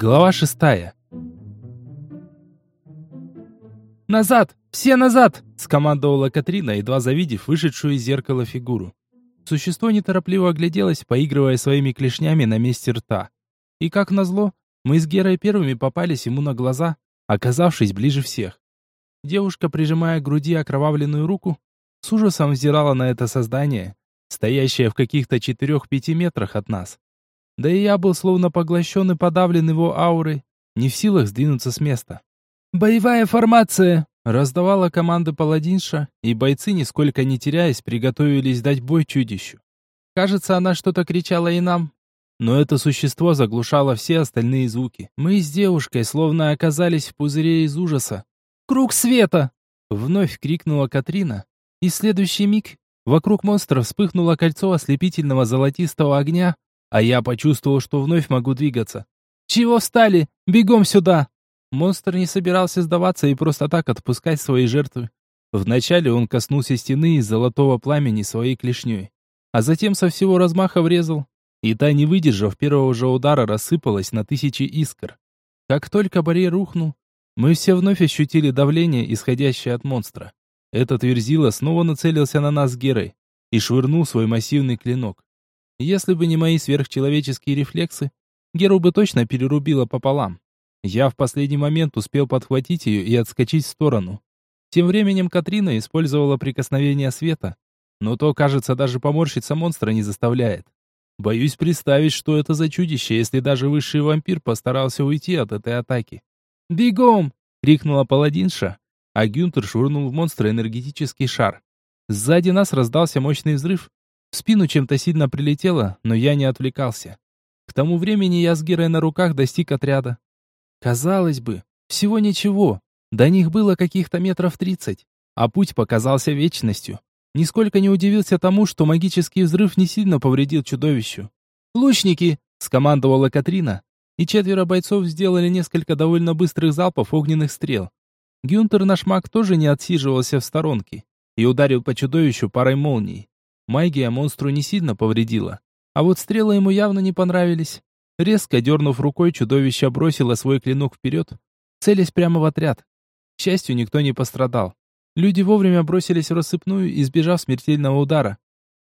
Глава шестая. «Назад! Все назад!» – скомандовала Катрина, едва завидев вышедшую из зеркала фигуру. Существо неторопливо огляделось, поигрывая своими клешнями на месте рта. И как назло, мы с Герой первыми попались ему на глаза, оказавшись ближе всех. Девушка, прижимая к груди окровавленную руку, с ужасом взирала на это создание, стоящее в каких-то четырех-пяти метрах от нас. Да и я был словно поглощен и подавлен его аурой, не в силах сдвинуться с места. «Боевая формация!» Раздавала команды паладинша, и бойцы, нисколько не теряясь, приготовились дать бой чудищу. Кажется, она что-то кричала и нам. Но это существо заглушало все остальные звуки. Мы с девушкой словно оказались в пузыре из ужаса. «Круг света!» Вновь крикнула Катрина, и в следующий миг вокруг монстра вспыхнуло кольцо ослепительного золотистого огня, а я почувствовал, что вновь могу двигаться. «Чего встали? Бегом сюда!» Монстр не собирался сдаваться и просто так отпускать свои жертвы. Вначале он коснулся стены из золотого пламени своей клешней, а затем со всего размаха врезал, и та, не выдержав первого же удара, рассыпалась на тысячи искр. Как только барьер рухнул, мы все вновь ощутили давление, исходящее от монстра. Этот верзила снова нацелился на нас с Герой и швырнул свой массивный клинок. Если бы не мои сверхчеловеческие рефлексы, Геру бы точно перерубила пополам. Я в последний момент успел подхватить ее и отскочить в сторону. Тем временем Катрина использовала прикосновение света, но то, кажется, даже поморщиться монстра не заставляет. Боюсь представить, что это за чудище, если даже высший вампир постарался уйти от этой атаки. «Бегом!» — крикнула паладинша, а Гюнтер швырнул в монстра энергетический шар. Сзади нас раздался мощный взрыв, в спину чем-то сильно прилетело, но я не отвлекался. К тому времени я с Герой на руках достиг отряда. Казалось бы, всего ничего. До них было каких-то метров тридцать, а путь показался вечностью. Нисколько не удивился тому, что магический взрыв не сильно повредил чудовищу. «Лучники!» — скомандовала Катрина, и четверо бойцов сделали несколько довольно быстрых залпов огненных стрел. Гюнтер наш маг тоже не отсиживался в сторонке и ударил по чудовищу парой молний. Магия монстру не сильно повредила. А вот стрелы ему явно не понравились. Резко дернув рукой, чудовище бросило свой клинок вперед, целясь прямо в отряд. К счастью, никто не пострадал. Люди вовремя бросились в рассыпную, избежав смертельного удара.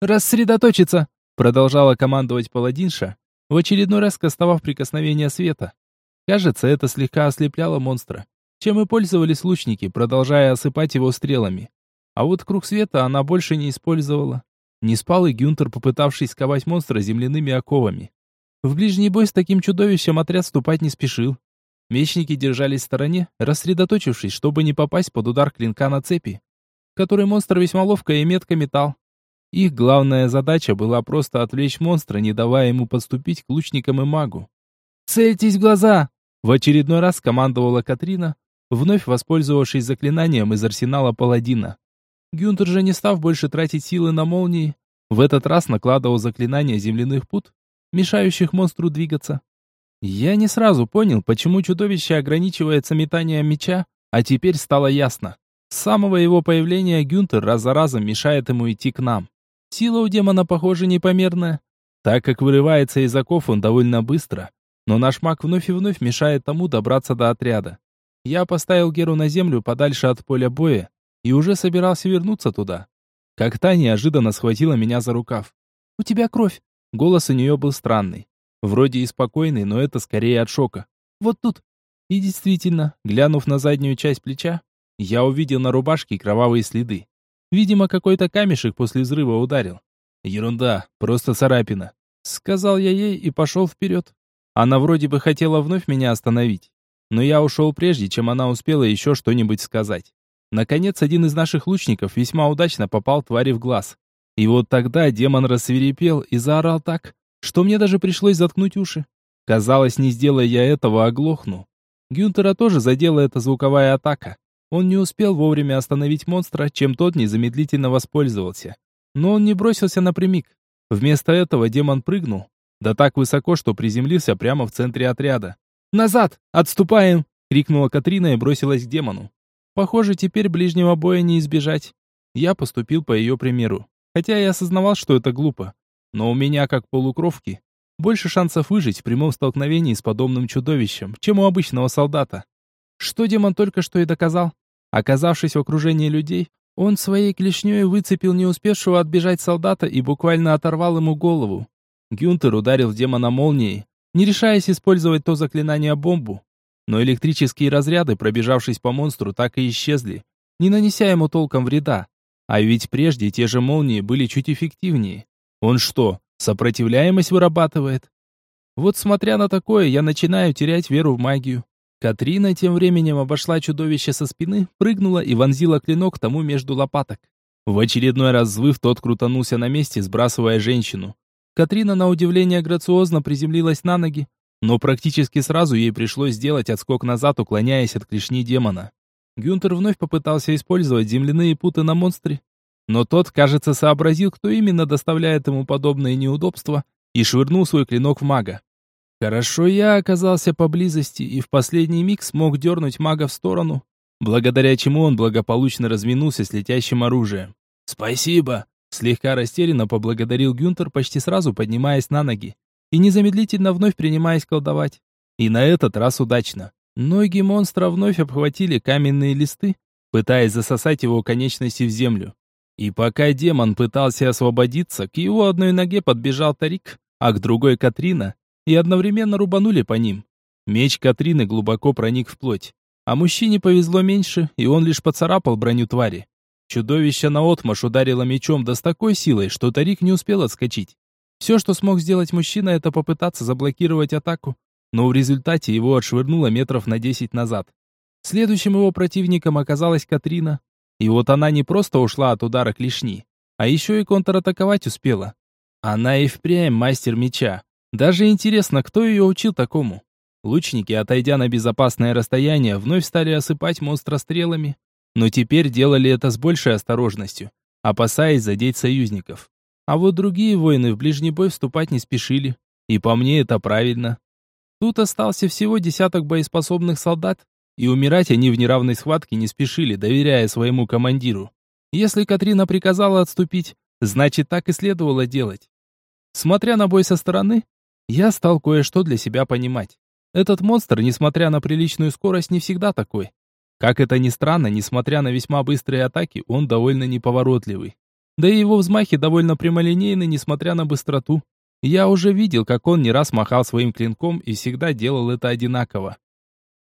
«Рассредоточиться!» Продолжала командовать паладинша, в очередной раз кастовав прикосновение света. Кажется, это слегка ослепляло монстра, чем и пользовались лучники, продолжая осыпать его стрелами. А вот круг света она больше не использовала. Не спал и Гюнтер, попытавшись сковать монстра земляными оковами. В ближний бой с таким чудовищем отряд ступать не спешил. Мечники держались в стороне, рассредоточившись, чтобы не попасть под удар клинка на цепи, который монстр весьма ловко и метко метал. Их главная задача была просто отвлечь монстра, не давая ему подступить к лучникам и магу. «Цельтесь в глаза!» В очередной раз командовала Катрина, вновь воспользовавшись заклинанием из арсенала паладина. Гюнтер же, не став больше тратить силы на молнии, в этот раз накладывал заклинания земляных пут, мешающих монстру двигаться. Я не сразу понял, почему чудовище ограничивается метанием меча, а теперь стало ясно. С самого его появления Гюнтер раз за разом мешает ему идти к нам. Сила у демона, похоже, непомерная, так как вырывается из оков он довольно быстро, но наш маг вновь и вновь мешает тому добраться до отряда. Я поставил Геру на землю подальше от поля боя, и уже собирался вернуться туда. Как та неожиданно схватила меня за рукав. «У тебя кровь!» Голос у нее был странный. Вроде и спокойный, но это скорее от шока. «Вот тут!» И действительно, глянув на заднюю часть плеча, я увидел на рубашке кровавые следы. Видимо, какой-то камешек после взрыва ударил. «Ерунда, просто царапина», — сказал я ей и пошел вперед. Она вроде бы хотела вновь меня остановить, но я ушел прежде, чем она успела еще что-нибудь сказать. Наконец, один из наших лучников весьма удачно попал твари в глаз. И вот тогда демон рассверепел и заорал так, что мне даже пришлось заткнуть уши. Казалось, не сделая я этого, оглохну. Гюнтера тоже задела эта звуковая атака. Он не успел вовремя остановить монстра, чем тот незамедлительно воспользовался. Но он не бросился напрямик. Вместо этого демон прыгнул, да так высоко, что приземлился прямо в центре отряда. «Назад! Отступаем!» — крикнула Катрина и бросилась к демону. Похоже, теперь ближнего боя не избежать. Я поступил по ее примеру. Хотя я осознавал, что это глупо. Но у меня, как полукровки, больше шансов выжить в прямом столкновении с подобным чудовищем, чем у обычного солдата. Что демон только что и доказал. Оказавшись в окружении людей, он своей клешней выцепил не успевшего отбежать солдата и буквально оторвал ему голову. Гюнтер ударил демона молнией, не решаясь использовать то заклинание бомбу. Но электрические разряды, пробежавшись по монстру, так и исчезли, не нанеся ему толком вреда. А ведь прежде те же молнии были чуть эффективнее. Он что, сопротивляемость вырабатывает? Вот смотря на такое, я начинаю терять веру в магию. Катрина тем временем обошла чудовище со спины, прыгнула и вонзила клинок тому между лопаток. В очередной раз взвыв, тот крутанулся на месте, сбрасывая женщину. Катрина, на удивление, грациозно приземлилась на ноги, но практически сразу ей пришлось сделать отскок назад, уклоняясь от клешни демона. Гюнтер вновь попытался использовать земляные путы на монстре, но тот, кажется, сообразил, кто именно доставляет ему подобные неудобства, и швырнул свой клинок в мага. Хорошо я оказался поблизости и в последний миг смог дернуть мага в сторону, благодаря чему он благополучно разминулся с летящим оружием. «Спасибо!» Слегка растерянно поблагодарил Гюнтер, почти сразу поднимаясь на ноги, и незамедлительно вновь принимаясь колдовать. И на этот раз удачно. Ноги монстра вновь обхватили каменные листы, пытаясь засосать его конечности в землю. И пока демон пытался освободиться, к его одной ноге подбежал Тарик, а к другой Катрина, и одновременно рубанули по ним. Меч Катрины глубоко проник в плоть, а мужчине повезло меньше, и он лишь поцарапал броню твари. Чудовище наотмашь ударило мечом да с такой силой, что Тарик не успел отскочить. Все, что смог сделать мужчина, это попытаться заблокировать атаку, но в результате его отшвырнуло метров на десять назад. Следующим его противником оказалась Катрина. И вот она не просто ушла от удара клешни, а еще и контратаковать успела. Она и впрямь мастер меча. Даже интересно, кто ее учил такому. Лучники, отойдя на безопасное расстояние, вновь стали осыпать монстра стрелами, но теперь делали это с большей осторожностью, опасаясь задеть союзников. А вот другие воины в ближний бой вступать не спешили, и по мне это правильно. Тут остался всего десяток боеспособных солдат, и умирать они в неравной схватке не спешили, доверяя своему командиру. Если Катрина приказала отступить, значит так и следовало делать. Смотря на бой со стороны, я стал кое-что для себя понимать. Этот монстр, несмотря на приличную скорость, не всегда такой. Как это ни странно, несмотря на весьма быстрые атаки, он довольно неповоротливый. Да и его взмахи довольно прямолинейны, несмотря на быстроту. Я уже видел, как он не раз махал своим клинком и всегда делал это одинаково.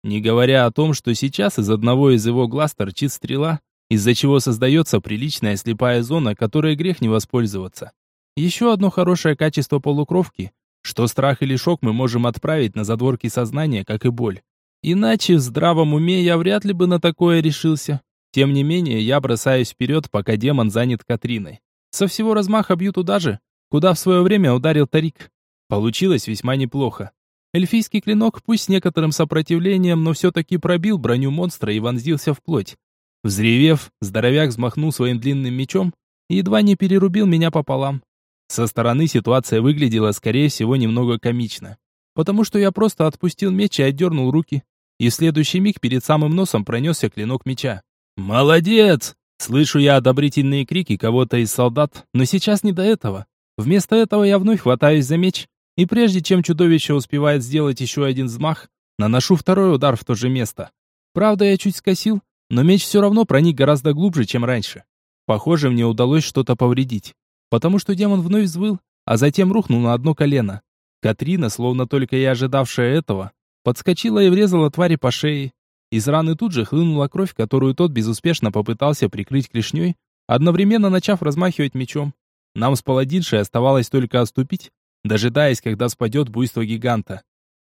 Не говоря о том, что сейчас из одного из его глаз торчит стрела, из-за чего создается приличная слепая зона, которой грех не воспользоваться. Еще одно хорошее качество полукровки, что страх или шок мы можем отправить на задворки сознания, как и боль. Иначе в здравом уме я вряд ли бы на такое решился. Тем не менее, я бросаюсь вперед, пока демон занят Катриной. Со всего размаха бью туда же, куда в свое время ударил Тарик. Получилось весьма неплохо. Эльфийский клинок, пусть с некоторым сопротивлением, но все-таки пробил броню монстра и вонзился в плоть. Взревев, здоровяк взмахнул своим длинным мечом и едва не перерубил меня пополам. Со стороны ситуация выглядела, скорее всего, немного комично. Потому что я просто отпустил меч и отдернул руки и в следующий миг перед самым носом пронесся клинок меча. «Молодец!» Слышу я одобрительные крики кого-то из солдат, но сейчас не до этого. Вместо этого я вновь хватаюсь за меч, и прежде чем чудовище успевает сделать еще один взмах, наношу второй удар в то же место. Правда, я чуть скосил, но меч все равно проник гораздо глубже, чем раньше. Похоже, мне удалось что-то повредить, потому что демон вновь взвыл, а затем рухнул на одно колено. Катрина, словно только и ожидавшая этого, подскочила и врезала твари по шее. Из раны тут же хлынула кровь, которую тот безуспешно попытался прикрыть клешней, одновременно начав размахивать мечом. Нам с паладиншей оставалось только отступить, дожидаясь, когда спадет буйство гиганта.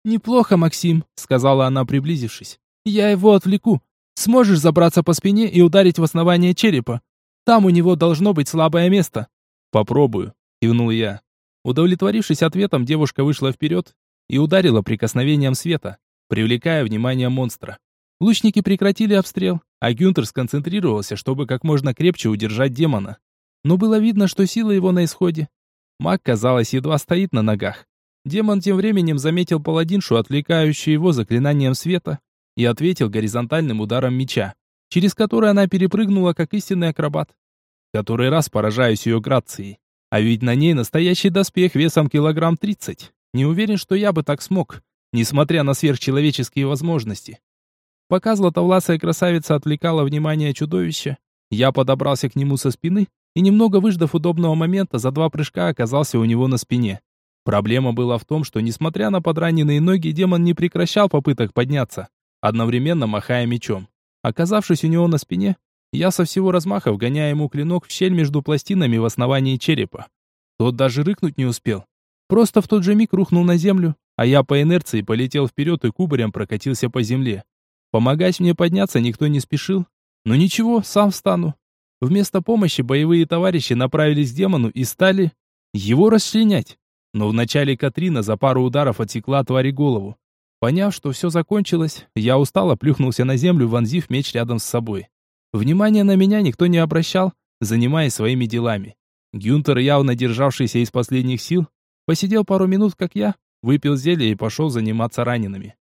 «Неплохо, Максим», — сказала она, приблизившись. «Я его отвлеку. Сможешь забраться по спине и ударить в основание черепа? Там у него должно быть слабое место». «Попробую», — кивнул я. Удовлетворившись ответом, девушка вышла вперед и ударила прикосновением света, привлекая внимание монстра. Лучники прекратили обстрел, а Гюнтер сконцентрировался, чтобы как можно крепче удержать демона. Но было видно, что сила его на исходе. Маг, казалось, едва стоит на ногах. Демон тем временем заметил паладиншу, отвлекающую его заклинанием света, и ответил горизонтальным ударом меча, через который она перепрыгнула, как истинный акробат. Который раз поражаюсь ее грацией. А ведь на ней настоящий доспех весом килограмм тридцать. Не уверен, что я бы так смог, несмотря на сверхчеловеческие возможности. Пока златовласая красавица отвлекала внимание чудовища, я подобрался к нему со спины и, немного выждав удобного момента, за два прыжка оказался у него на спине. Проблема была в том, что, несмотря на подраненные ноги, демон не прекращал попыток подняться, одновременно махая мечом. Оказавшись у него на спине, я со всего размаха вгоняя ему клинок в щель между пластинами в основании черепа. Тот даже рыкнуть не успел. Просто в тот же миг рухнул на землю, а я по инерции полетел вперед и кубарем прокатился по земле. Помогать мне подняться никто не спешил. Но ничего, сам встану. Вместо помощи боевые товарищи направились к демону и стали его расчленять. Но вначале Катрина за пару ударов отсекла твари голову. Поняв, что все закончилось, я устало плюхнулся на землю, вонзив меч рядом с собой. Внимания на меня никто не обращал, занимаясь своими делами. Гюнтер, явно державшийся из последних сил, посидел пару минут, как я, выпил зелье и пошел заниматься ранеными.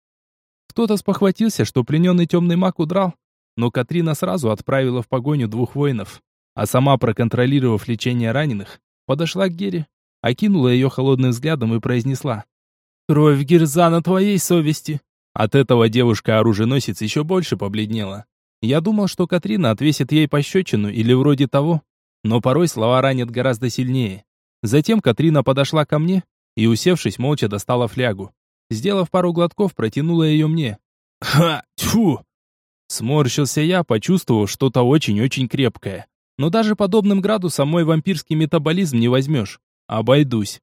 Кто-то спохватился, что плененный темный маг удрал, но Катрина сразу отправила в погоню двух воинов, а сама, проконтролировав лечение раненых, подошла к Гере, окинула ее холодным взглядом и произнесла. «Кровь Герза на твоей совести!» От этого девушка-оруженосец еще больше побледнела. Я думал, что Катрина отвесит ей пощечину или вроде того, но порой слова ранят гораздо сильнее. Затем Катрина подошла ко мне и, усевшись, молча достала флягу. Сделав пару глотков, протянула ее мне. «Ха! Тьфу!» Сморщился я, почувствовав что-то очень-очень крепкое. Но даже подобным градусом мой вампирский метаболизм не возьмешь. Обойдусь.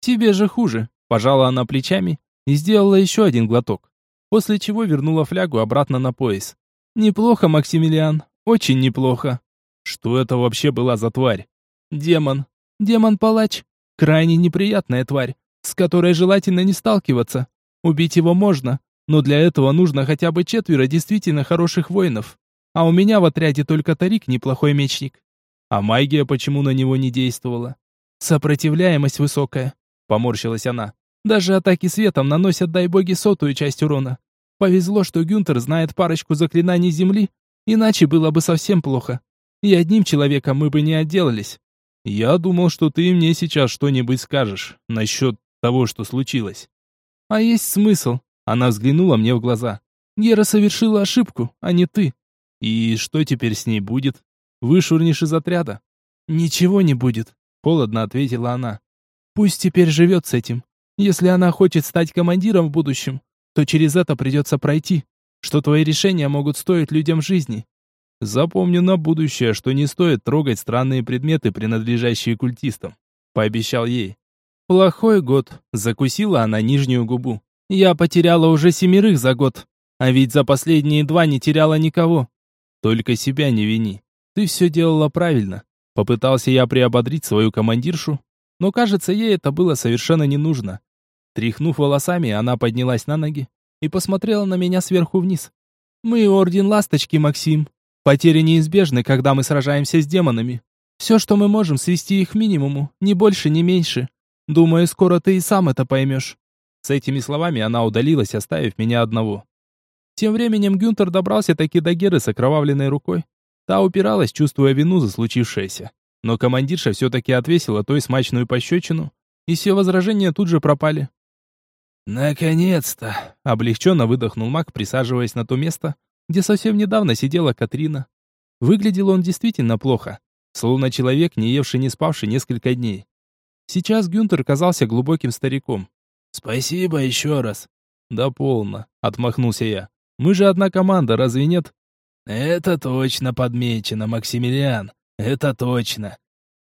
Тебе же хуже. Пожала она плечами и сделала еще один глоток. После чего вернула флягу обратно на пояс. Неплохо, Максимилиан. Очень неплохо. Что это вообще была за тварь? Демон. Демон-палач. Крайне неприятная тварь с которой желательно не сталкиваться. Убить его можно, но для этого нужно хотя бы четверо действительно хороших воинов. А у меня в отряде только Тарик неплохой мечник. А магия почему на него не действовала? Сопротивляемость высокая, поморщилась она. Даже атаки светом наносят, дай боги, сотую часть урона. Повезло, что Гюнтер знает парочку заклинаний земли, иначе было бы совсем плохо. И одним человеком мы бы не отделались. Я думал, что ты мне сейчас что-нибудь скажешь насчет того, что случилось. А есть смысл. Она взглянула мне в глаза. Гера совершила ошибку, а не ты. И что теперь с ней будет? Вышвырнешь из отряда? Ничего не будет, холодно ответила она. Пусть теперь живет с этим. Если она хочет стать командиром в будущем, то через это придется пройти, что твои решения могут стоить людям жизни. Запомню на будущее, что не стоит трогать странные предметы, принадлежащие культистам, пообещал ей. Плохой год. Закусила она нижнюю губу. Я потеряла уже семерых за год. А ведь за последние два не теряла никого. Только себя не вини. Ты все делала правильно. Попытался я приободрить свою командиршу, но, кажется, ей это было совершенно не нужно. Тряхнув волосами, она поднялась на ноги и посмотрела на меня сверху вниз. «Мы Орден Ласточки, Максим. Потери неизбежны, когда мы сражаемся с демонами. Все, что мы можем, свести их к минимуму, ни больше, ни меньше. Думаю, скоро ты и сам это поймешь». С этими словами она удалилась, оставив меня одного. Тем временем Гюнтер добрался таки до Геры с окровавленной рукой. Та упиралась, чувствуя вину за случившееся. Но командирша все-таки отвесила той смачную пощечину, и все возражения тут же пропали. «Наконец-то!» — облегченно выдохнул маг, присаживаясь на то место, где совсем недавно сидела Катрина. Выглядел он действительно плохо, словно человек, не евший, не спавший несколько дней. Сейчас Гюнтер казался глубоким стариком. «Спасибо еще раз». «Да полно», — отмахнулся я. «Мы же одна команда, разве нет?» «Это точно подмечено, Максимилиан. Это точно.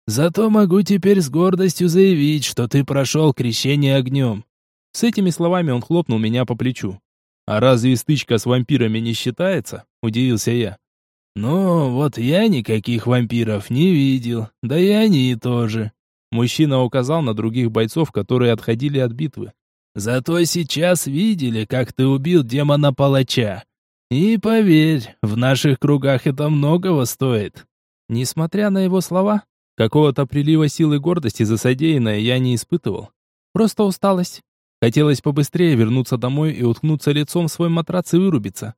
Зато могу теперь с гордостью заявить, что ты прошел крещение огнем». С этими словами он хлопнул меня по плечу. «А разве стычка с вампирами не считается?» — удивился я. «Ну, вот я никаких вампиров не видел, да и они тоже. Мужчина указал на других бойцов, которые отходили от битвы. «Зато сейчас видели, как ты убил демона-палача. И поверь, в наших кругах это многого стоит». Несмотря на его слова, какого-то прилива силы гордости за содеянное я не испытывал. Просто усталость. Хотелось побыстрее вернуться домой и уткнуться лицом в свой матрац и вырубиться.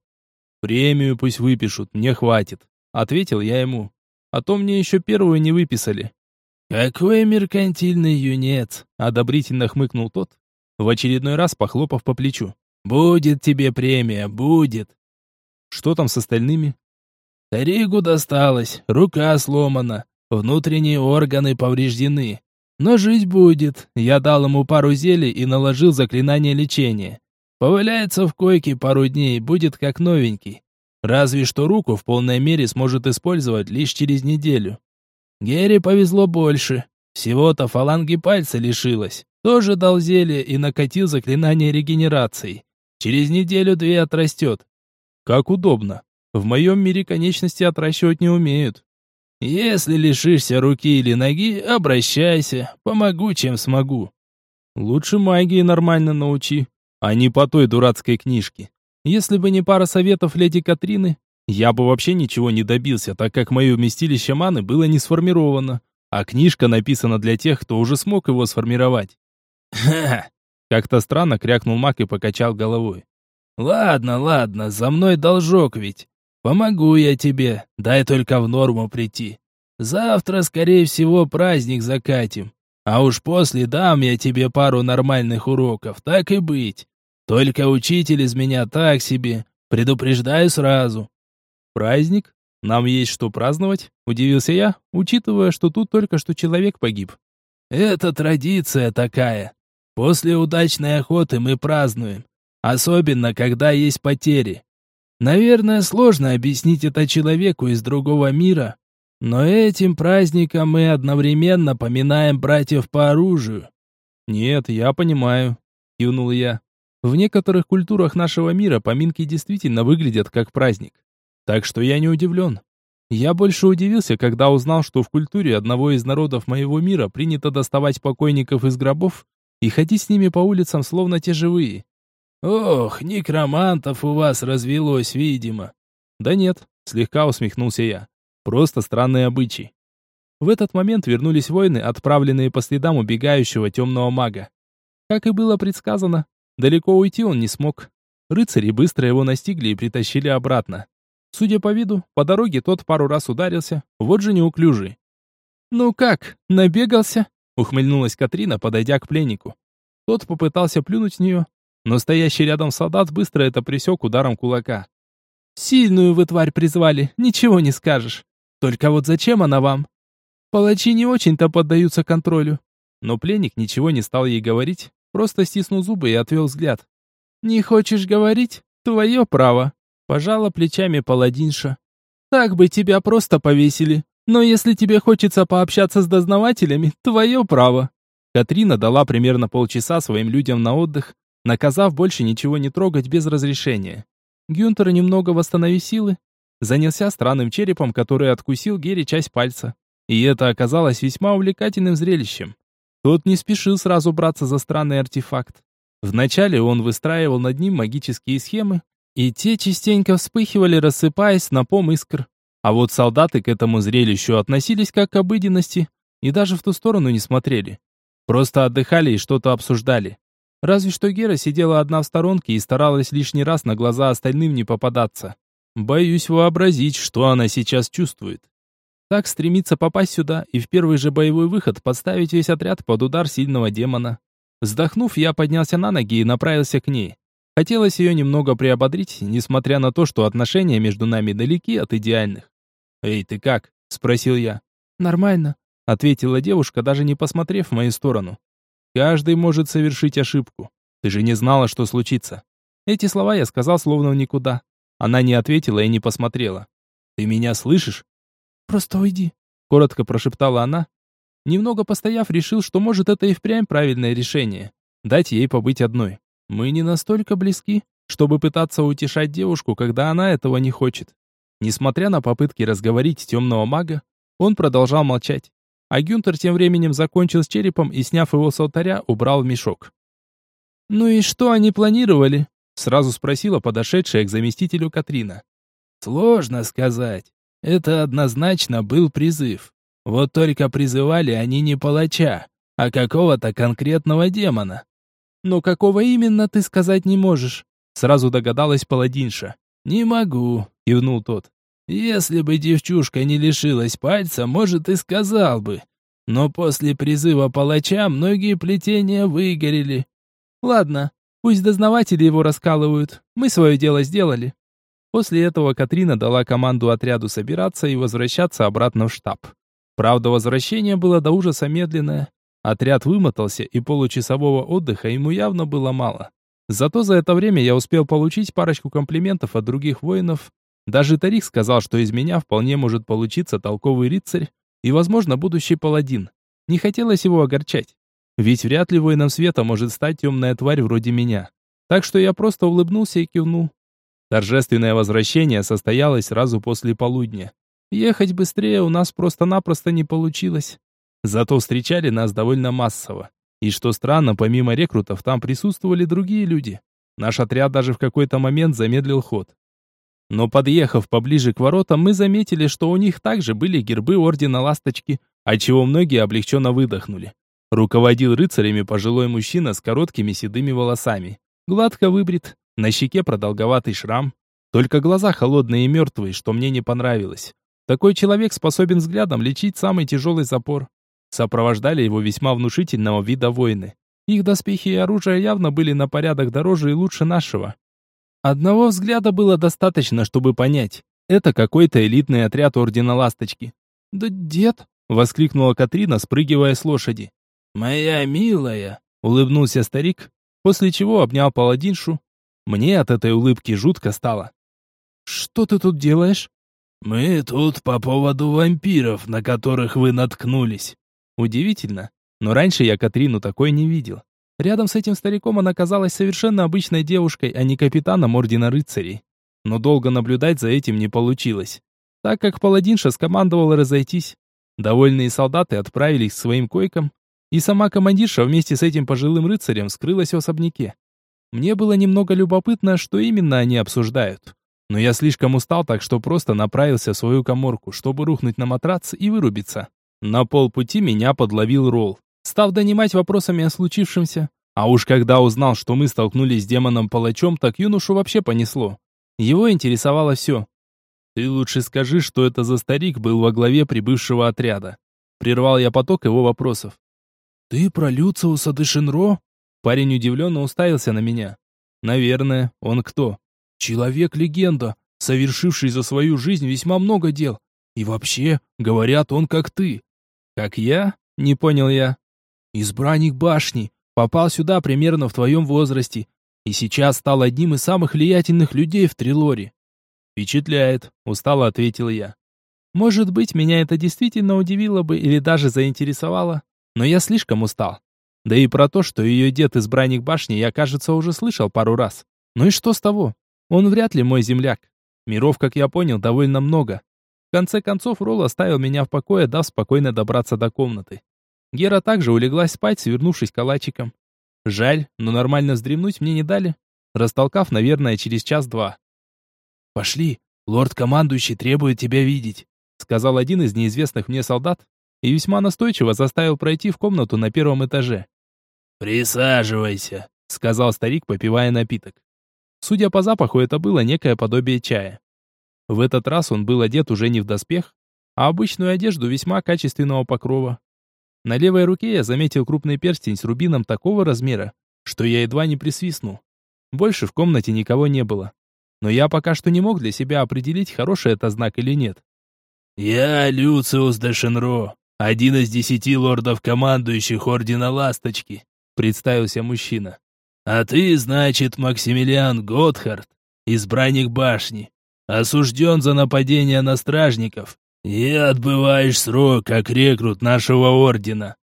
«Премию пусть выпишут, мне хватит», — ответил я ему. «А то мне еще первую не выписали». «Какой меркантильный юнец!» — одобрительно хмыкнул тот в очередной раз похлопав по плечу. «Будет тебе премия, будет!» «Что там с остальными?» «Таригу досталось, рука сломана, внутренние органы повреждены. Но жить будет. Я дал ему пару зелий и наложил заклинание лечения. Поваляется в койке пару дней, будет как новенький. Разве что руку в полной мере сможет использовать лишь через неделю. Гере повезло больше. Всего-то фаланги пальца лишилась. Тоже дал зелье и накатил заклинание регенерации. Через неделю-две отрастет. Как удобно. В моем мире конечности отращивать не умеют. Если лишишься руки или ноги, обращайся. Помогу, чем смогу. Лучше магии нормально научи, а не по той дурацкой книжке. Если бы не пара советов леди Катрины, я бы вообще ничего не добился, так как мое вместилище маны было не сформировано, а книжка написана для тех, кто уже смог его сформировать. «Ха!» Как-то странно крякнул маг и покачал головой. «Ладно, ладно, за мной должок ведь. Помогу я тебе, дай только в норму прийти. Завтра, скорее всего, праздник закатим. А уж после дам я тебе пару нормальных уроков, так и быть. Только учитель из меня так себе, предупреждаю сразу. Праздник? Нам есть что праздновать? Удивился я, учитывая, что тут только что человек погиб. Это традиция такая. После удачной охоты мы празднуем. Особенно, когда есть потери. Наверное, сложно объяснить это человеку из другого мира, но этим праздником мы одновременно поминаем братьев по оружию. Нет, я понимаю, кивнул я. В некоторых культурах нашего мира поминки действительно выглядят как праздник. Так что я не удивлен. Я больше удивился, когда узнал, что в культуре одного из народов моего мира принято доставать покойников из гробов и ходить с ними по улицам, словно те живые. «Ох, некромантов у вас развелось, видимо». «Да нет», — слегка усмехнулся я. «Просто странный обычай». В этот момент вернулись воины, отправленные по следам убегающего темного мага. Как и было предсказано, далеко уйти он не смог. Рыцари быстро его настигли и притащили обратно. Судя по виду, по дороге тот пару раз ударился, вот же неуклюжий. «Ну как, набегался?» — ухмыльнулась Катрина, подойдя к пленнику. Тот попытался плюнуть в нее, но стоящий рядом солдат быстро это пресек ударом кулака. «Сильную вы тварь призвали, ничего не скажешь. Только вот зачем она вам? Палачи не очень-то поддаются контролю». Но пленник ничего не стал ей говорить, просто стиснул зубы и отвел взгляд. «Не хочешь говорить? Твое право», — пожала плечами паладинша. «Так бы тебя просто повесили. Но если тебе хочется пообщаться с дознавателями, твое право». Катрина дала примерно полчаса своим людям на отдых, наказав больше ничего не трогать без разрешения. Гюнтер, немного восстановив силы, занялся странным черепом, который откусил Гере часть пальца. И это оказалось весьма увлекательным зрелищем. Тот не спешил сразу браться за странный артефакт. Вначале он выстраивал над ним магические схемы, и те частенько вспыхивали, рассыпаясь снопом искр. А вот солдаты к этому зрелищу относились как к обыденности и даже в ту сторону не смотрели. Просто отдыхали и что-то обсуждали. Разве что Гера сидела одна в сторонке и старалась лишний раз на глаза остальным не попадаться. Боюсь вообразить, что она сейчас чувствует. Так стремится попасть сюда и в первый же боевой выход подставить весь отряд под удар сильного демона. Вздохнув, я поднялся на ноги и направился к ней. Хотелось ее немного приободрить, несмотря на то, что отношения между нами далеки от идеальных. «Эй, ты как?» – спросил я. «Нормально», – ответила девушка, даже не посмотрев в мою сторону. Каждый может совершить ошибку. Ты же не знала, что случится. Эти слова я сказал словно в никуда. Она не ответила и не посмотрела. Ты меня слышишь? Просто уйди, коротко прошептала она. Немного постояв, решил, что может это и впрямь правильное решение. Дать ей побыть одной. Мы не настолько близки, чтобы пытаться утешать девушку, когда она этого не хочет. Несмотря на попытки разговорить темного мага, он продолжал молчать. А Гюнтер тем временем закончил с черепом и, сняв его с алтаря, убрал в мешок. «Ну и что они планировали?» Сразу спросила подошедшая к заместителю Катрина. «Сложно сказать. Это однозначно был призыв. Вот только призывали они не палача, а какого-то конкретного демона. Но какого именно ты сказать не можешь?» Сразу догадалась паладинша. «Не могу», — кивнул тот. Если бы девчушка не лишилась пальца, может, и сказал бы. Но после призыва палача многие плетения выгорели. Ладно, пусть дознаватели его раскалывают. Мы свое дело сделали. После этого Катрина дала команду отряду собираться и возвращаться обратно в штаб. Правда, возвращение было до ужаса медленное. Отряд вымотался, и получасового отдыха ему явно было мало. Зато за это время я успел получить парочку комплиментов от других воинов. Даже Тарик сказал, что из меня вполне может получиться толковый рыцарь и, возможно, будущий паладин. Не хотелось его огорчать. Ведь вряд ли воином света может стать темная тварь вроде меня. Так что я просто улыбнулся и кивнул. Торжественное возвращение состоялось сразу после полудня. Ехать быстрее у нас просто-напросто не получилось. Зато встречали нас довольно массово. И что странно, помимо рекрутов, там присутствовали другие люди. Наш отряд даже в какой-то момент замедлил ход. Но подъехав поближе к воротам, мы заметили, что у них также были гербы Ордена Ласточки, отчего многие облегченно выдохнули. Руководил рыцарями пожилой мужчина с короткими седыми волосами. Гладко выбрит, на щеке продолговатый шрам. Только глаза холодные и мертвые, что мне не понравилось. Такой человек способен взглядом лечить самый тяжелый запор. Сопровождали его весьма внушительного вида воины. Их доспехи и оружие явно были на порядок дороже и лучше нашего. Одного взгляда было достаточно, чтобы понять. Это какой-то элитный отряд Ордена Ласточки. «Да дед!» — воскликнула Катрина, спрыгивая с лошади. «Моя милая!» — улыбнулся старик, после чего обнял паладиншу. Мне от этой улыбки жутко стало. «Что ты тут делаешь?» «Мы тут по поводу вампиров, на которых вы наткнулись». Удивительно, но раньше я Катрину такой не видел. Рядом с этим стариком она казалась совершенно обычной девушкой, а не капитаном Ордена Рыцарей. Но долго наблюдать за этим не получилось, так как паладинша скомандовала разойтись. Довольные солдаты отправились к своим койкам, и сама командирша вместе с этим пожилым рыцарем скрылась в особняке. Мне было немного любопытно, что именно они обсуждают. Но я слишком устал, так что просто направился в свою коморку, чтобы рухнуть на матрац и вырубиться. На полпути меня подловил Ролл, став донимать вопросами о случившемся. А уж когда узнал, что мы столкнулись с демоном-палачом, так юношу вообще понесло. Его интересовало все. «Ты лучше скажи, что это за старик был во главе прибывшего отряда». Прервал я поток его вопросов. «Ты про Люциуса де Шинро?» Парень удивленно уставился на меня. «Наверное, он кто?» «Человек-легенда, совершивший за свою жизнь весьма много дел. И вообще, говорят, он как ты». «Как я?» — не понял я. «Избранник башни. Попал сюда примерно в твоем возрасте. И сейчас стал одним из самых влиятельных людей в Трилоре». «Впечатляет», — устало ответил я. «Может быть, меня это действительно удивило бы или даже заинтересовало, но я слишком устал. Да и про то, что ее дед избранник башни, я, кажется, уже слышал пару раз. Ну и что с того? Он вряд ли мой земляк. Миров, как я понял, довольно много. В конце концов, Ролл оставил меня в покое, дав спокойно добраться до комнаты. Гера также улеглась спать, свернувшись калачиком. Жаль, но нормально вздремнуть мне не дали, растолкав, наверное, через час-два. «Пошли, лорд-командующий требует тебя видеть», сказал один из неизвестных мне солдат, и весьма настойчиво заставил пройти в комнату на первом этаже. «Присаживайся», — сказал старик, попивая напиток. Судя по запаху, это было некое подобие чая. В этот раз он был одет уже не в доспех, а обычную одежду весьма качественного покрова. На левой руке я заметил крупный перстень с рубином такого размера, что я едва не присвистнул. Больше в комнате никого не было. Но я пока что не мог для себя определить, хороший это знак или нет. «Я Люциус де Шенро, один из десяти лордов-командующих Ордена Ласточки», представился мужчина. «А ты, значит, Максимилиан Готхард, избранник башни, осужден за нападение на стражников и отбываешь срок как рекрут нашего Ордена».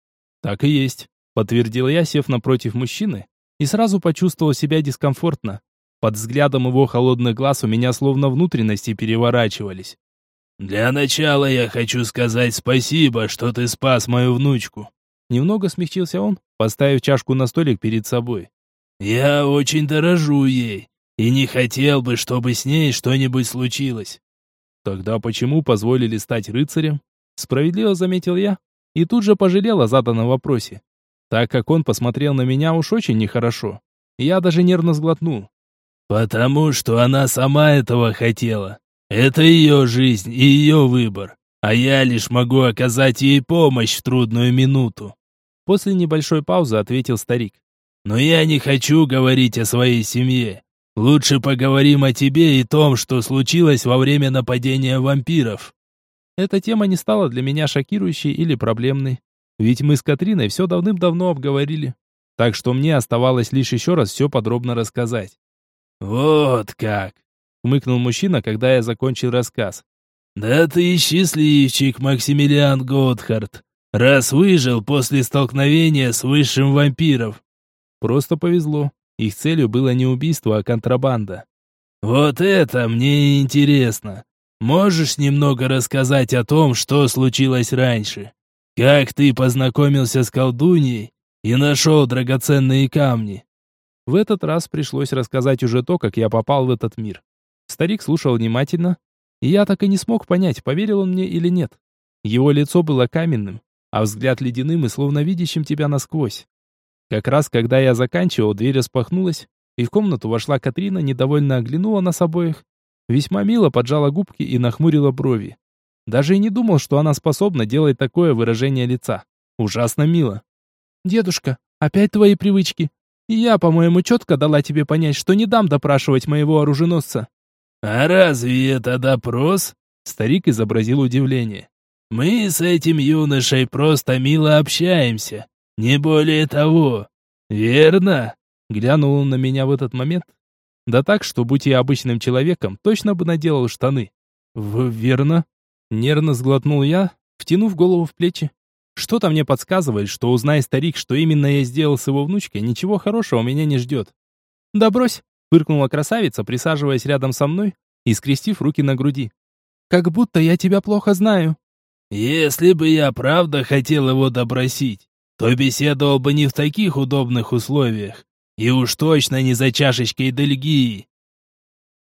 «Так и есть», — подтвердил я, сев напротив мужчины, и сразу почувствовал себя дискомфортно. Под взглядом его холодных глаз у меня словно внутренности переворачивались. «Для начала я хочу сказать спасибо, что ты спас мою внучку». Немного смягчился он, поставив чашку на столик перед собой. «Я очень дорожу ей и не хотел бы, чтобы с ней что-нибудь случилось». «Тогда почему позволили стать рыцарем?» Справедливо заметил я и тут же пожалел о заданном вопросе, так как он посмотрел на меня уж очень нехорошо. Я даже нервно сглотнул. «Потому что она сама этого хотела. Это ее жизнь и ее выбор, а я лишь могу оказать ей помощь в трудную минуту. После небольшой паузы ответил старик. Но я не хочу говорить о своей семье. Лучше поговорим о тебе и том, что случилось во время нападения вампиров. Эта тема не стала для меня шокирующей или проблемной. Ведь мы с Катриной все давным-давно обговорили. Так что мне оставалось лишь еще раз все подробно рассказать. «Вот как!» — хмыкнул мужчина, когда я закончил рассказ. «Да ты счастливчик, Максимилиан Готхард, раз выжил после столкновения с высшим вампиров». Просто повезло. Их целью было не убийство, а контрабанда. «Вот это мне интересно. Можешь немного рассказать о том, что случилось раньше? Как ты познакомился с колдуньей и нашел драгоценные камни?» В этот раз пришлось рассказать уже то, как я попал в этот мир. Старик слушал внимательно, и я так и не смог понять, поверил он мне или нет. Его лицо было каменным, а взгляд ледяным и словно видящим тебя насквозь. Как раз когда я заканчивал, дверь распахнулась, и в комнату вошла Катрина, недовольно оглянула нас обоих, весьма мило поджала губки и нахмурила брови. Даже и не думал, что она способна делать такое выражение лица. Ужасно мило. «Дедушка, опять твои привычки. И я, по-моему, четко дала тебе понять, что не дам допрашивать моего оруженосца». «А разве это допрос?» Старик изобразил удивление. «Мы с этим юношей просто мило общаемся. Не более того. Верно?» Глянул он на меня в этот момент. Да так, что, будь я обычным человеком, точно бы наделал штаны. «В верно?» Нервно сглотнул я, втянув голову в плечи. Что-то мне подсказывает, что узнай старик, что именно я сделал с его внучкой, ничего хорошего меня не ждет. «Да брось!» Фыркнула красавица, присаживаясь рядом со мной и скрестив руки на груди. «Как будто я тебя плохо знаю». «Если бы я правда хотел его допросить, то беседовал бы не в таких удобных условиях, и уж точно не за чашечкой дельгии».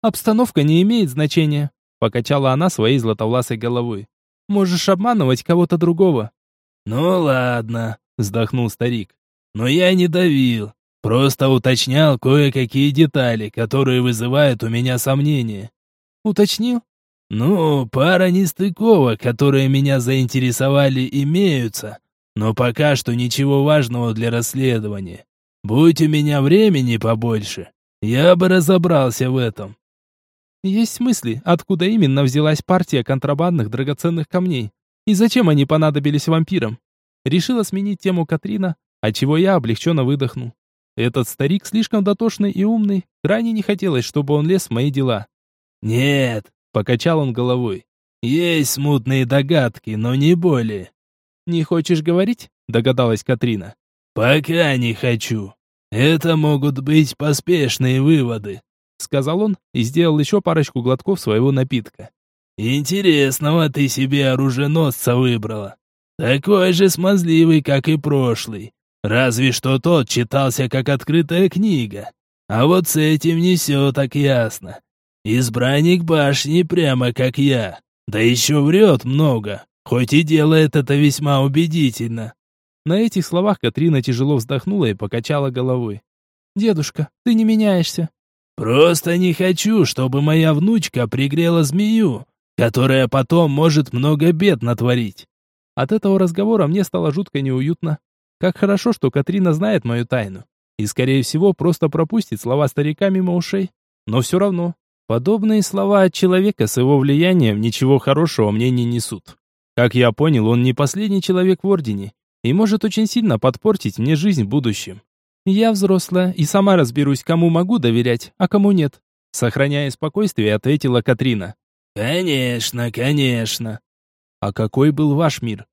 «Обстановка не имеет значения», — покачала она своей златовласой головой. «Можешь обманывать кого-то другого». «Ну ладно», — вздохнул старик. «Но я не давил. Просто уточнял кое-какие детали, которые вызывают у меня сомнения. Уточнил? Ну, пара нестыковок, которые меня заинтересовали, имеются, но пока что ничего важного для расследования. Будь у меня времени побольше, я бы разобрался в этом. Есть мысли, откуда именно взялась партия контрабандных драгоценных камней и зачем они понадобились вампирам. Решила сменить тему Катрина, отчего я облегченно выдохнул. Этот старик слишком дотошный и умный, крайне не хотелось, чтобы он лез в мои дела. «Нет», — покачал он головой, — «есть смутные догадки, но не более». «Не хочешь говорить?» — догадалась Катрина. «Пока не хочу. Это могут быть поспешные выводы», — сказал он и сделал еще парочку глотков своего напитка. «Интересного ты себе оруженосца выбрала. Такой же смазливый, как и прошлый. Разве что тот читался как открытая книга. А вот с этим не все так ясно. Избранник башни прямо как я. Да еще врет много, хоть и делает это весьма убедительно. На этих словах Катрина тяжело вздохнула и покачала головой. «Дедушка, ты не меняешься». «Просто не хочу, чтобы моя внучка пригрела змею, которая потом может много бед натворить». От этого разговора мне стало жутко неуютно. Как хорошо, что Катрина знает мою тайну. И, скорее всего, просто пропустит слова старика мимо ушей. Но все равно, подобные слова от человека с его влиянием ничего хорошего мне не несут. Как я понял, он не последний человек в Ордене и может очень сильно подпортить мне жизнь в будущем. Я взрослая и сама разберусь, кому могу доверять, а кому нет. Сохраняя спокойствие, ответила Катрина. «Конечно, конечно». «А какой был ваш мир?»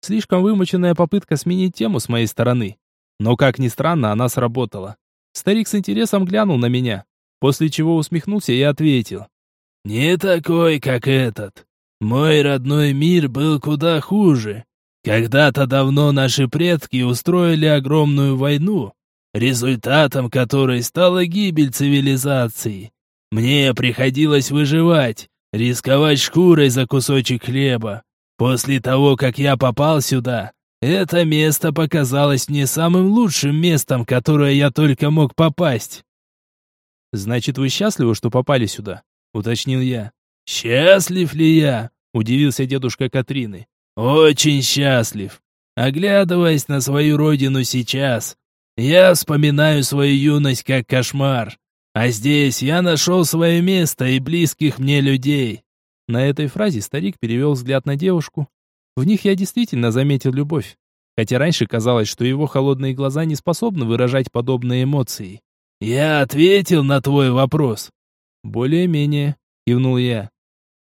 Слишком вымученная попытка сменить тему с моей стороны. Но, как ни странно, она сработала. Старик с интересом глянул на меня, после чего усмехнулся и ответил. «Не такой, как этот. Мой родной мир был куда хуже. Когда-то давно наши предки устроили огромную войну, результатом которой стала гибель цивилизации. Мне приходилось выживать, рисковать шкурой за кусочек хлеба, После того, как я попал сюда, это место показалось мне самым лучшим местом, которое я только мог попасть. Значит, вы счастливы, что попали сюда? уточнил я. Счастлив ли я? удивился дедушка Катрины. Очень счастлив. Оглядываясь на свою родину сейчас, Я вспоминаю свою юность как кошмар. А здесь я нашел свое место и близких мне людей». На этой фразе старик перевел взгляд на девушку. В них я действительно заметил любовь. Хотя раньше казалось, что его холодные глаза не способны выражать подобные эмоции. «Я ответил на твой вопрос». «Более-менее», — кивнул я.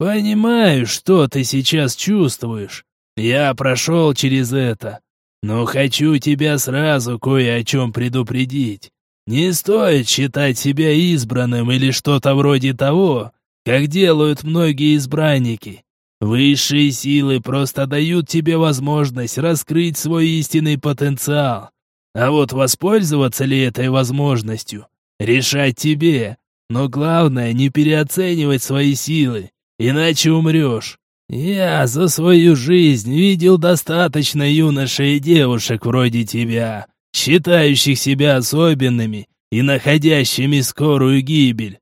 «Понимаю, что ты сейчас чувствуешь. Я прошел через это. Но хочу тебя сразу кое о чем предупредить. Не стоит считать себя избранным или что-то вроде того, как делают многие избранники. Высшие силы просто дают тебе возможность раскрыть свой истинный потенциал. А вот воспользоваться ли этой возможностью, решать тебе. Но главное, не переоценивать свои силы, иначе умрешь. Я за свою жизнь видел достаточно юношей и девушек вроде тебя, считающих себя особенными и находящими скорую гибель.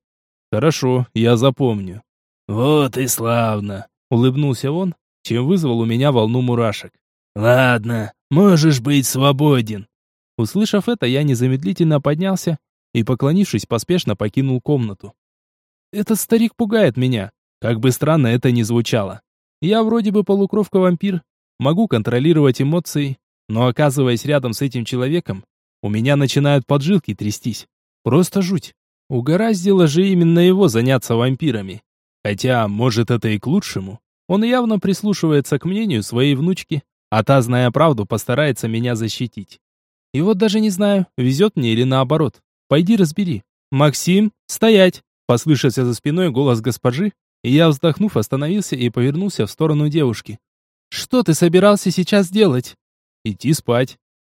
Хорошо, я запомню. Вот и славно, улыбнулся он, чем вызвал у меня волну мурашек. Ладно, можешь быть свободен. Услышав это, я незамедлительно поднялся и, поклонившись, поспешно покинул комнату. Этот старик пугает меня, как бы странно это ни звучало. Я вроде бы полукровка-вампир, могу контролировать эмоции, но оказываясь рядом с этим человеком, у меня начинают поджилки трястись. Просто жуть. Угораздило же именно его заняться вампирами. Хотя, может, это и к лучшему. Он явно прислушивается к мнению своей внучки, а та, зная правду, постарается меня защитить. И вот даже не знаю, везет мне или наоборот. Пойди разбери. «Максим, стоять!» Послышался за спиной голос госпожи, и я, вздохнув, остановился и повернулся в сторону девушки. «Что ты собирался сейчас делать?» идти спать.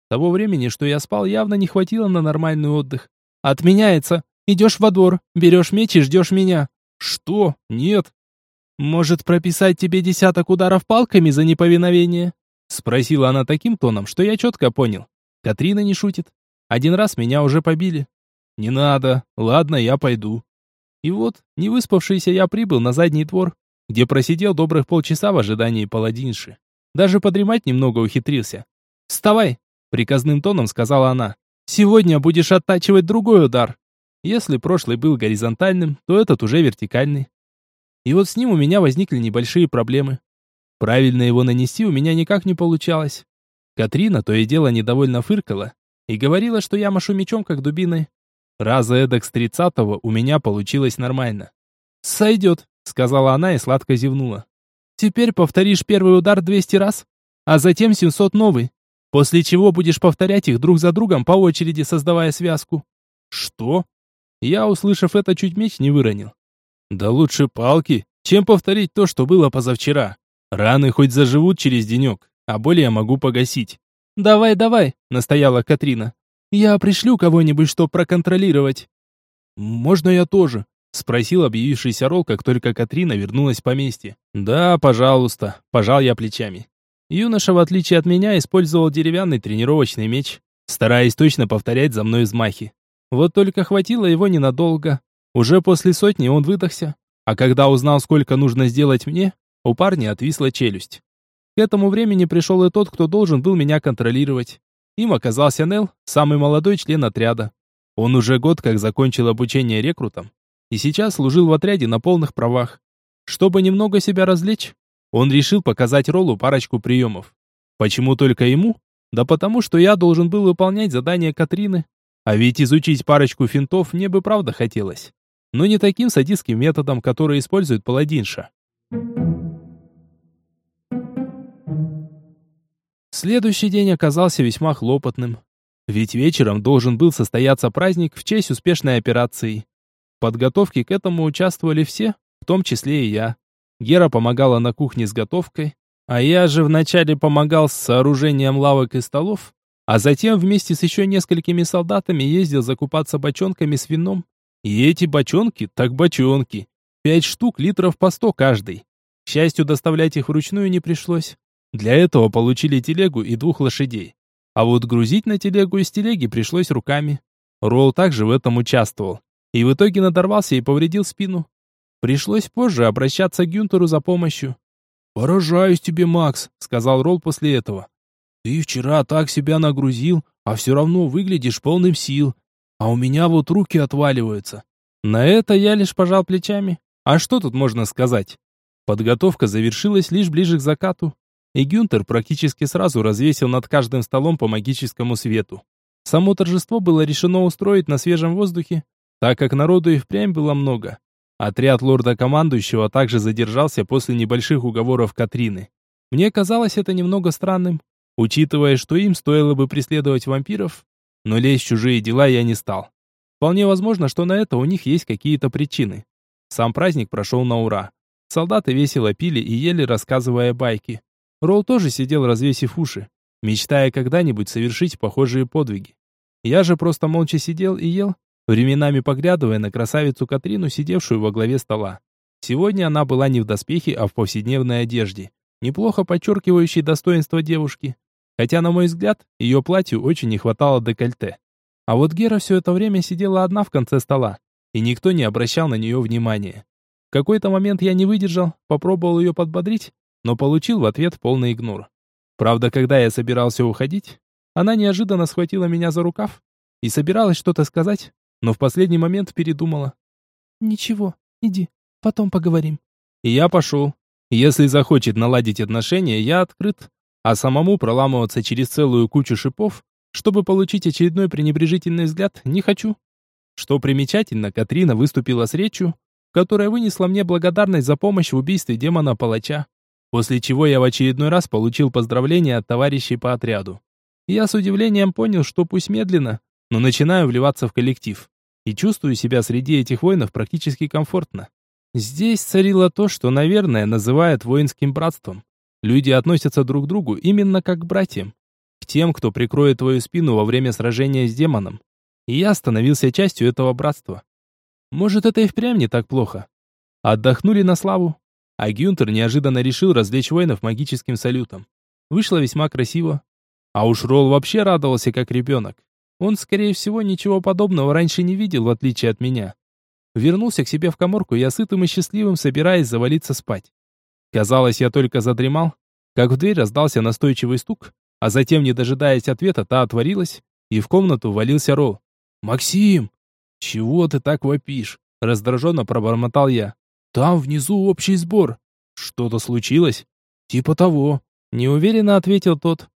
Того времени, что я спал, явно не хватило на нормальный отдых. Отменяется. Идешь во двор, берешь меч и ждешь меня. Что? Нет. Может, прописать тебе десяток ударов палками за неповиновение? Спросила она таким тоном, что я четко понял. Катрина не шутит. Один раз меня уже побили. Не надо. Ладно, я пойду. И вот, не выспавшийся я прибыл на задний двор, где просидел добрых полчаса в ожидании паладинши. Даже подремать немного ухитрился. «Вставай!» — приказным тоном сказала она. «Сегодня будешь оттачивать другой удар. Если прошлый был горизонтальным, то этот уже вертикальный. И вот с ним у меня возникли небольшие проблемы. Правильно его нанести у меня никак не получалось. Катрина то и дело недовольно фыркала и говорила, что я машу мечом, как дубиной. Раза эдак с тридцатого у меня получилось нормально. «Сойдет», — сказала она и сладко зевнула. «Теперь повторишь первый удар 200 раз, а затем 700 новый. После чего будешь повторять их друг за другом по очереди, создавая связку. Что? Я, услышав это, чуть меч не выронил. Да лучше палки, чем повторить то, что было позавчера. Раны хоть заживут через денек, а более могу погасить. «Давай, давай», — настояла Катрина. «Я пришлю кого-нибудь, чтоб проконтролировать». «Можно я тоже?» — спросил объявившийся Ролл, как только Катрина вернулась в поместье. «Да, пожалуйста», — пожал я плечами. Юноша, в отличие от меня, использовал деревянный тренировочный меч, стараясь точно повторять за мной взмахи. Вот только хватило его ненадолго. Уже после сотни он выдохся, а когда узнал, сколько нужно сделать мне, у парня отвисла челюсть. К этому времени пришел и тот, кто должен был меня контролировать. Им оказался Нел, самый молодой член отряда. Он уже год как закончил обучение рекрутам и сейчас служил в отряде на полных правах. Чтобы немного себя развлечь, он решил показать Роллу парочку приемов. Почему только ему? Да потому что я должен был выполнять задание Катрины. А ведь изучить парочку финтов мне бы правда хотелось. Но не таким садистским методом, который использует паладинша. Следующий день оказался весьма хлопотным. Ведь вечером должен был состояться праздник в честь успешной операции. В подготовке к этому участвовали все, в том числе и я. Гера помогала на кухне с готовкой, а я же вначале помогал с сооружением лавок и столов, а затем вместе с еще несколькими солдатами ездил закупаться бочонками с вином. И эти бочонки, так бочонки, пять штук литров по сто каждый. К счастью, доставлять их вручную не пришлось. Для этого получили телегу и двух лошадей. А вот грузить на телегу из телеги пришлось руками. Ролл также в этом участвовал. И в итоге надорвался и повредил спину. Пришлось позже обращаться к Гюнтеру за помощью. «Поражаюсь тебе, Макс», — сказал Ролл после этого. «Ты вчера так себя нагрузил, а все равно выглядишь полным сил. А у меня вот руки отваливаются. На это я лишь пожал плечами. А что тут можно сказать? Подготовка завершилась лишь ближе к закату, и Гюнтер практически сразу развесил над каждым столом по магическому свету. Само торжество было решено устроить на свежем воздухе, так как народу и впрямь было много. Отряд лорда-командующего также задержался после небольших уговоров Катрины. Мне казалось это немного странным, учитывая, что им стоило бы преследовать вампиров, но лезть в чужие дела я не стал. Вполне возможно, что на это у них есть какие-то причины. Сам праздник прошел на ура. Солдаты весело пили и ели, рассказывая байки. Ролл тоже сидел, развесив уши, мечтая когда-нибудь совершить похожие подвиги. Я же просто молча сидел и ел, временами поглядывая на красавицу Катрину, сидевшую во главе стола. Сегодня она была не в доспехе, а в повседневной одежде, неплохо подчеркивающей достоинство девушки. Хотя, на мой взгляд, ее платью очень не хватало декольте. А вот Гера все это время сидела одна в конце стола, и никто не обращал на нее внимания. В какой-то момент я не выдержал, попробовал ее подбодрить, но получил в ответ полный игнор. Правда, когда я собирался уходить, она неожиданно схватила меня за рукав и собиралась что-то сказать, но в последний момент передумала. «Ничего, иди, потом поговорим». И я пошел. Если захочет наладить отношения, я открыт, а самому проламываться через целую кучу шипов, чтобы получить очередной пренебрежительный взгляд, не хочу. Что примечательно, Катрина выступила с речью, которая вынесла мне благодарность за помощь в убийстве демона-палача. После чего я в очередной раз получил поздравления от товарищей по отряду. Я с удивлением понял, что пусть медленно, но начинаю вливаться в коллектив. И чувствую себя среди этих воинов практически комфортно. Здесь царило то, что, наверное, называют воинским братством. Люди относятся друг к другу именно как к братьям. К тем, кто прикроет твою спину во время сражения с демоном. И я становился частью этого братства. Может, это и впрямь не так плохо. Отдохнули на славу, а Гюнтер неожиданно решил развлечь воинов магическим салютом. Вышло весьма красиво. А уж Ролл вообще радовался как ребенок. Он, скорее всего, ничего подобного раньше не видел, в отличие от меня. Вернулся к себе в коморку, я сытым и счастливым, собираясь завалиться спать. Казалось, я только задремал, как в дверь раздался настойчивый стук, а затем, не дожидаясь ответа, та отворилась, и в комнату валился Ролл. «Максим! Чего ты так вопишь?» Раздраженно пробормотал я. Там внизу общий сбор. Что-то случилось? Типа того. Неуверенно ответил тот.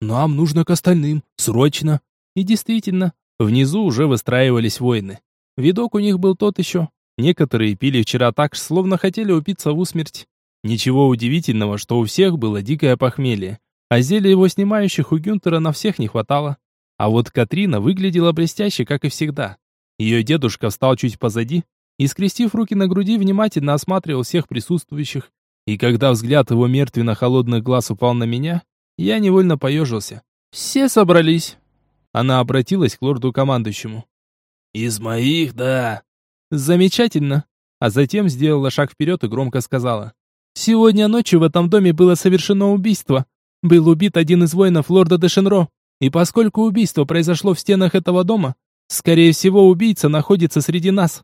Нам нужно к остальным. Срочно. И действительно, внизу уже выстраивались воины. Видок у них был тот еще. Некоторые пили вчера так, словно хотели упиться в усмерть. Ничего удивительного, что у всех было дикое похмелье. А зелья его снимающих у Гюнтера на всех не хватало. А вот Катрина выглядела блестяще, как и всегда. Ее дедушка встал чуть позади, и, скрестив руки на груди, внимательно осматривал всех присутствующих. И когда взгляд его мертвенно-холодных глаз упал на меня, я невольно поежился. «Все собрались!» Она обратилась к лорду-командующему. «Из моих, да». «Замечательно!» А затем сделала шаг вперед и громко сказала. «Сегодня ночью в этом доме было совершено убийство. Был убит один из воинов лорда Дешенро. И поскольку убийство произошло в стенах этого дома, скорее всего, убийца находится среди нас.